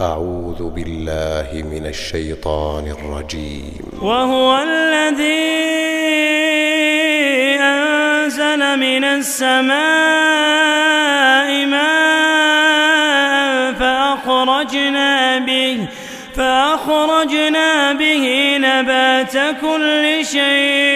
أعوذ بالله من الشيطان الرجيم. وهو الذي أنزل من السماء ماء فأخرجنا به فأخرجنا به نبات كل شيء.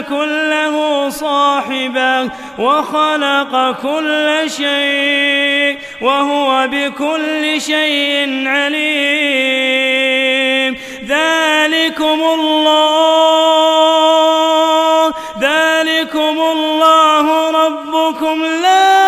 تكن له صاحبة وخلق كل شيء وهو بكل شيء عليم. ذلكم الله ذلكم الله ربكم لا